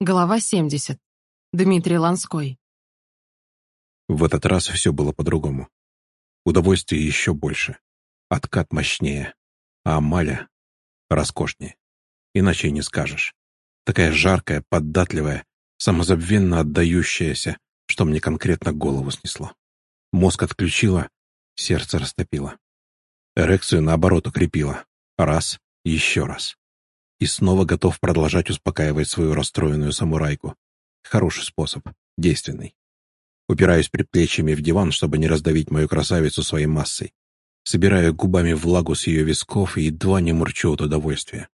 Глава 70. Дмитрий Ланской. В этот раз все было по-другому. Удовольствие еще больше. Откат мощнее. А Амаля роскошнее. Иначе и не скажешь. Такая жаркая, податливая, самозабвенно отдающаяся, что мне конкретно голову снесло. Мозг отключила, сердце растопило. Эрекцию, наоборот, укрепила. Раз, еще раз и снова готов продолжать успокаивать свою расстроенную самурайку. Хороший способ, действенный. Упираюсь предплечьями в диван, чтобы не раздавить мою красавицу своей массой. Собираю губами влагу с ее висков и едва не мурчу от удовольствия.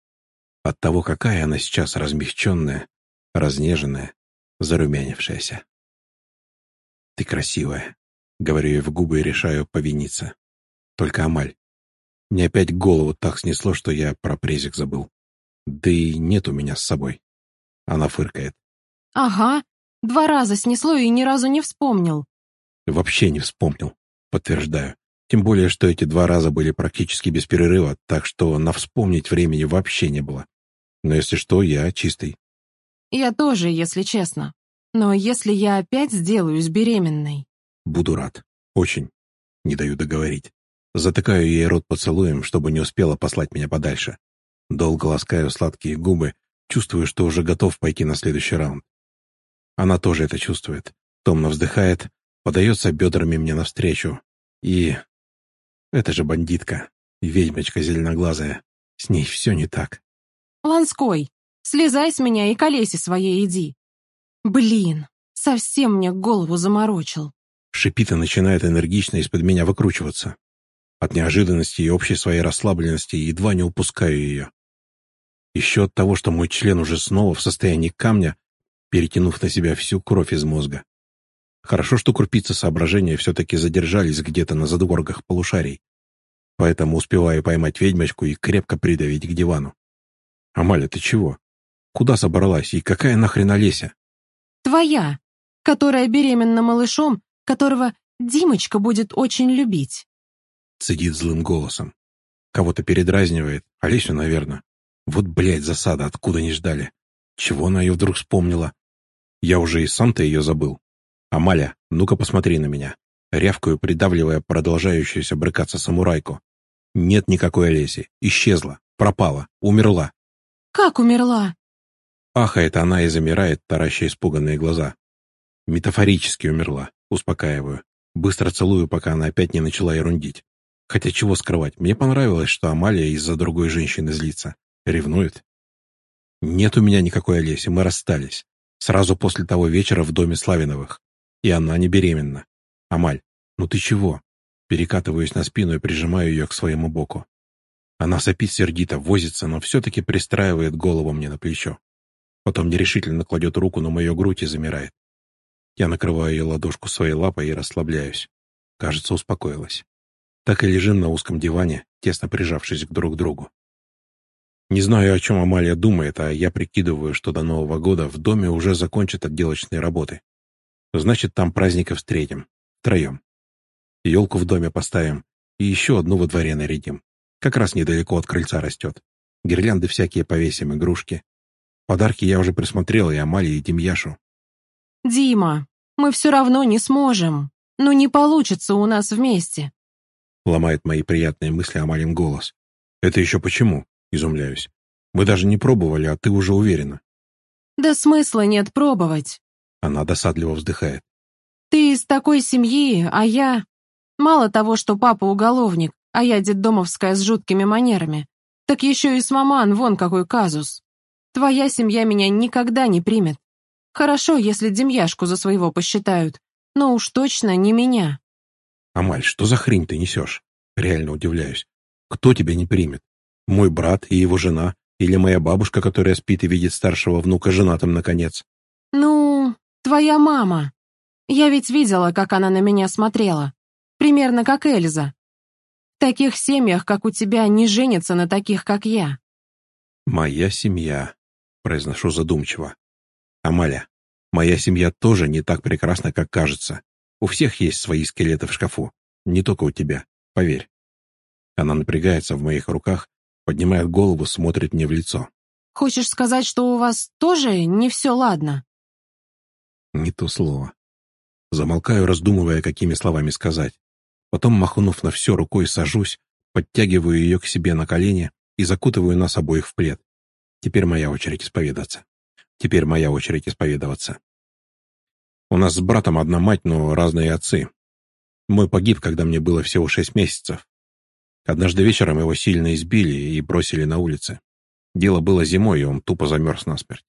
От того, какая она сейчас размягченная, разнеженная, зарумянившаяся. «Ты красивая», — говорю ей в губы и решаю повиниться. Только Амаль. Мне опять голову так снесло, что я про презик забыл. Да и нет у меня с собой. Она фыркает. Ага, два раза снесло и ни разу не вспомнил. Вообще не вспомнил, подтверждаю. Тем более, что эти два раза были практически без перерыва, так что на вспомнить времени вообще не было. Но если что, я чистый. Я тоже, если честно. Но если я опять сделаюсь беременной... Буду рад. Очень. Не даю договорить. Затыкаю ей рот поцелуем, чтобы не успела послать меня подальше. Долго ласкаю сладкие губы, чувствую, что уже готов пойти на следующий раунд. Она тоже это чувствует, томно вздыхает, подается бедрами мне навстречу. И... Это же бандитка, ведьмочка зеленоглазая. С ней все не так. «Ланской, слезай с меня и колеси своей иди». «Блин, совсем мне голову заморочил». Шипит и начинает энергично из-под меня выкручиваться. От неожиданности и общей своей расслабленности едва не упускаю ее. Еще от того, что мой член уже снова в состоянии камня, перетянув на себя всю кровь из мозга. Хорошо, что крупицы соображения все-таки задержались где-то на задворках полушарий. Поэтому успеваю поймать ведьмочку и крепко придавить к дивану. «Амаля, ты чего? Куда собралась и какая нахрен Олеся?» «Твоя, которая беременна малышом, которого Димочка будет очень любить», цедит злым голосом. Кого-то передразнивает, Олесю, наверное. Вот, блядь, засада, откуда не ждали. Чего она ее вдруг вспомнила? Я уже и сам-то ее забыл. Амаля, ну-ка посмотри на меня. Рявкаю, придавливая продолжающуюся брыкаться самурайку. Нет никакой Олеси. Исчезла. Пропала. Умерла. Как умерла? Ахает она и замирает, тараща испуганные глаза. Метафорически умерла. Успокаиваю. Быстро целую, пока она опять не начала ерундить. Хотя чего скрывать, мне понравилось, что Амалия из-за другой женщины злится. Ревнует? Нет у меня никакой Олеси, мы расстались. Сразу после того вечера в доме Славиновых. И она не беременна. Амаль, ну ты чего? Перекатываюсь на спину и прижимаю ее к своему боку. Она сопит сердито, возится, но все-таки пристраивает голову мне на плечо. Потом нерешительно кладет руку на мою грудь и замирает. Я накрываю ее ладошку своей лапой и расслабляюсь. Кажется, успокоилась. Так и лежим на узком диване, тесно прижавшись друг к другу. Не знаю, о чем Амалия думает, а я прикидываю, что до Нового года в доме уже закончат отделочные работы. Значит, там праздника встретим. Втроем. Елку в доме поставим и еще одну во дворе нарядим. Как раз недалеко от крыльца растет. Гирлянды всякие повесим, игрушки. Подарки я уже присмотрел и Амалии, и Демьяшу. «Дима, мы все равно не сможем. Ну не получится у нас вместе», — ломает мои приятные мысли Амалин голос. «Это еще почему?» Изумляюсь. Мы даже не пробовали, а ты уже уверена. Да смысла нет пробовать. Она досадливо вздыхает. Ты из такой семьи, а я... Мало того, что папа уголовник, а я детдомовская с жуткими манерами, так еще и с маман вон какой казус. Твоя семья меня никогда не примет. Хорошо, если Демьяшку за своего посчитают, но уж точно не меня. Амаль, что за хрень ты несешь? Реально удивляюсь. Кто тебя не примет? Мой брат и его жена, или моя бабушка, которая спит и видит старшего внука женатым, наконец. Ну, твоя мама. Я ведь видела, как она на меня смотрела. Примерно как Эльза. В таких семьях, как у тебя, не женятся на таких, как я. «Моя семья», — произношу задумчиво. «Амаля, моя семья тоже не так прекрасна, как кажется. У всех есть свои скелеты в шкафу. Не только у тебя, поверь». Она напрягается в моих руках, поднимает голову, смотрит мне в лицо. Хочешь сказать, что у вас тоже не все ладно?» Не то слово. Замолкаю, раздумывая, какими словами сказать. Потом, махнув на все рукой, сажусь, подтягиваю ее к себе на колени и закутываю нас обоих в плед. Теперь моя очередь исповедаться. Теперь моя очередь исповедоваться. У нас с братом одна мать, но разные отцы. Мой погиб, когда мне было всего шесть месяцев. Однажды вечером его сильно избили и бросили на улице. Дело было зимой, и он тупо замерз насмерть.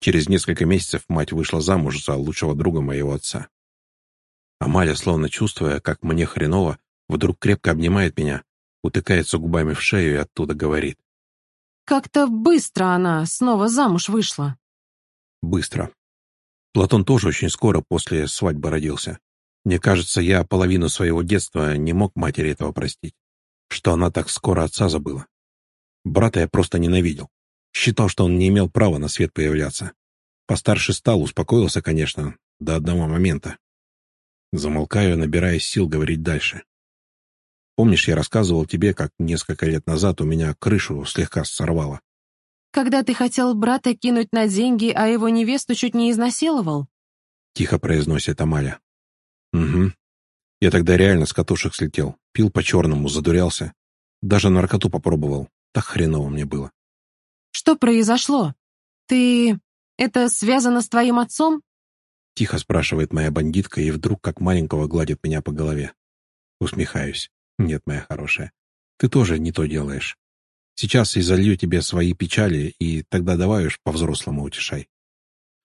Через несколько месяцев мать вышла замуж за лучшего друга моего отца. Амаля, словно чувствуя, как мне хреново, вдруг крепко обнимает меня, утыкается губами в шею и оттуда говорит. «Как-то быстро она снова замуж вышла». «Быстро. Платон тоже очень скоро после свадьбы родился. Мне кажется, я половину своего детства не мог матери этого простить, что она так скоро отца забыла. Брата я просто ненавидел. Считал, что он не имел права на свет появляться. Постарше стал, успокоился, конечно, до одного момента. Замолкаю, набирая сил говорить дальше. Помнишь, я рассказывал тебе, как несколько лет назад у меня крышу слегка сорвало? Когда ты хотел брата кинуть на деньги, а его невесту чуть не изнасиловал? Тихо произносит Амаля. Угу. Я тогда реально с катушек слетел. Пил по-черному, задурялся. Даже наркоту попробовал. Так хреново мне было. Что произошло? Ты... Это связано с твоим отцом? Тихо спрашивает моя бандитка и вдруг как маленького гладит меня по голове. Усмехаюсь. Нет, моя хорошая. Ты тоже не то делаешь. Сейчас и залью тебе свои печали, и тогда давай уж по-взрослому утешай.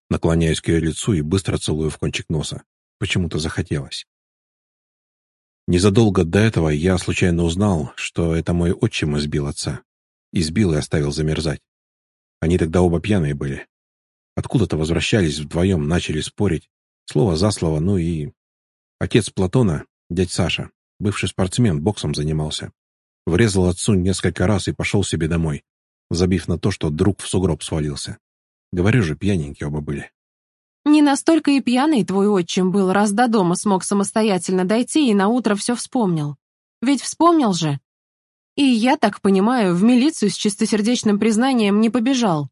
Наклоняюсь к ее лицу и быстро целую в кончик носа. Почему-то захотелось. Незадолго до этого я случайно узнал, что это мой отчим избил отца. Избил и оставил замерзать. Они тогда оба пьяные были. Откуда-то возвращались вдвоем, начали спорить. Слово за слово, ну и... Отец Платона, дядь Саша, бывший спортсмен, боксом занимался. Врезал отцу несколько раз и пошел себе домой, забив на то, что друг в сугроб свалился. Говорю же, пьяненькие оба были. Не настолько и пьяный твой отчим был, раз до дома смог самостоятельно дойти и наутро все вспомнил. Ведь вспомнил же. И я так понимаю, в милицию с чистосердечным признанием не побежал.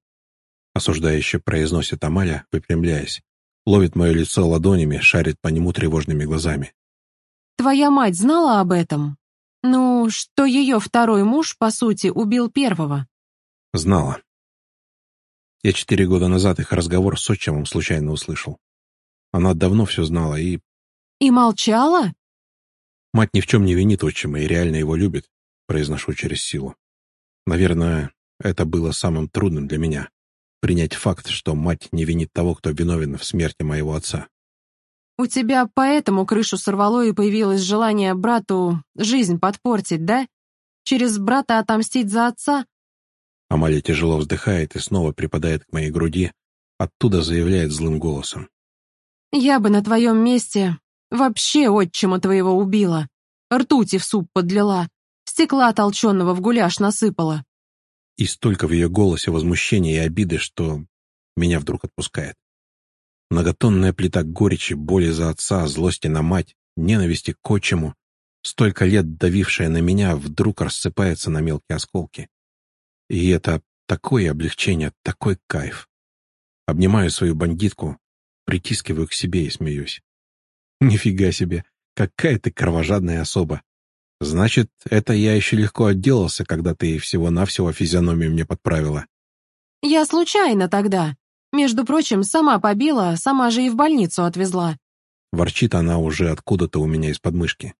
Осуждающе произносит Амаля, выпрямляясь. Ловит мое лицо ладонями, шарит по нему тревожными глазами. Твоя мать знала об этом? Ну, что ее второй муж, по сути, убил первого? Знала. Я четыре года назад их разговор с отчимом случайно услышал. Она давно все знала и... И молчала? Мать ни в чем не винит отчима и реально его любит произношу через силу. Наверное, это было самым трудным для меня — принять факт, что мать не винит того, кто виновен в смерти моего отца. «У тебя поэтому крышу сорвало и появилось желание брату жизнь подпортить, да? Через брата отомстить за отца?» Амалия тяжело вздыхает и снова припадает к моей груди, оттуда заявляет злым голосом. «Я бы на твоем месте вообще отчима твоего убила, ртути в суп подлила, Стекла толченого в гуляш насыпала. И столько в ее голосе возмущения и обиды, что меня вдруг отпускает. Многотонная плита горечи, боли за отца, злости на мать, ненависти к отчиму, столько лет давившая на меня, вдруг рассыпается на мелкие осколки. И это такое облегчение, такой кайф. Обнимаю свою бандитку, притискиваю к себе и смеюсь. Нифига себе, какая ты кровожадная особа. Значит, это я еще легко отделался, когда ты всего-навсего физиономию мне подправила. Я случайно тогда. Между прочим, сама побила, сама же и в больницу отвезла. Ворчит она уже откуда-то у меня из подмышки.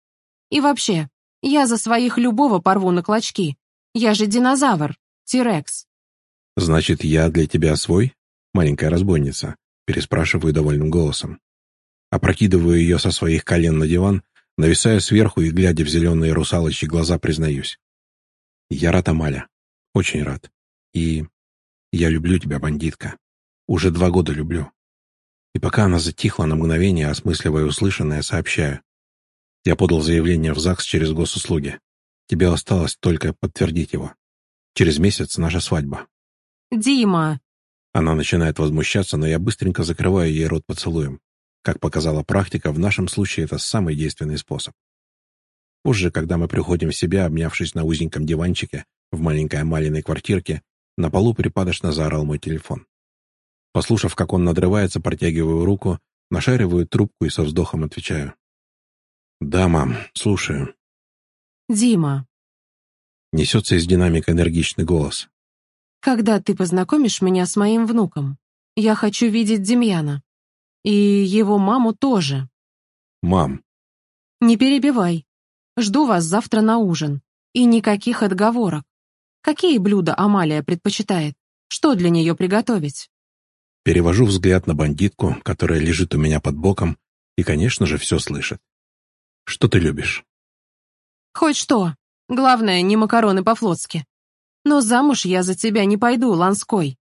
И вообще, я за своих любого порву на клочки. Я же динозавр, Тирекс. Значит, я для тебя свой, маленькая разбойница? Переспрашиваю довольным голосом. Опрокидываю ее со своих колен на диван Нависая сверху и глядя в зеленые русалочьи глаза, признаюсь. Я рад, Амаля. Очень рад. И я люблю тебя, бандитка. Уже два года люблю. И пока она затихла на мгновение, осмысливая услышанное, сообщаю. Я подал заявление в ЗАГС через госуслуги. Тебе осталось только подтвердить его. Через месяц наша свадьба. «Дима!» Она начинает возмущаться, но я быстренько закрываю ей рот поцелуем. Как показала практика, в нашем случае это самый действенный способ. Позже, когда мы приходим в себя, обнявшись на узеньком диванчике в маленькой Амалиной квартирке, На полу припадочно заорал мой телефон. Послушав, как он надрывается, протягиваю руку, нашариваю трубку и со вздохом отвечаю. «Да, мам, слушаю». «Дима». Несется из динамика энергичный голос. «Когда ты познакомишь меня с моим внуком? Я хочу видеть Демьяна. И его маму тоже». «Мам». «Не перебивай. Жду вас завтра на ужин. И никаких отговорок. Какие блюда Амалия предпочитает? Что для нее приготовить?» Перевожу взгляд на бандитку, которая лежит у меня под боком, и, конечно же, все слышит. «Что ты любишь?» «Хоть что. Главное, не макароны по-флотски. Но замуж я за тебя не пойду, Ланской.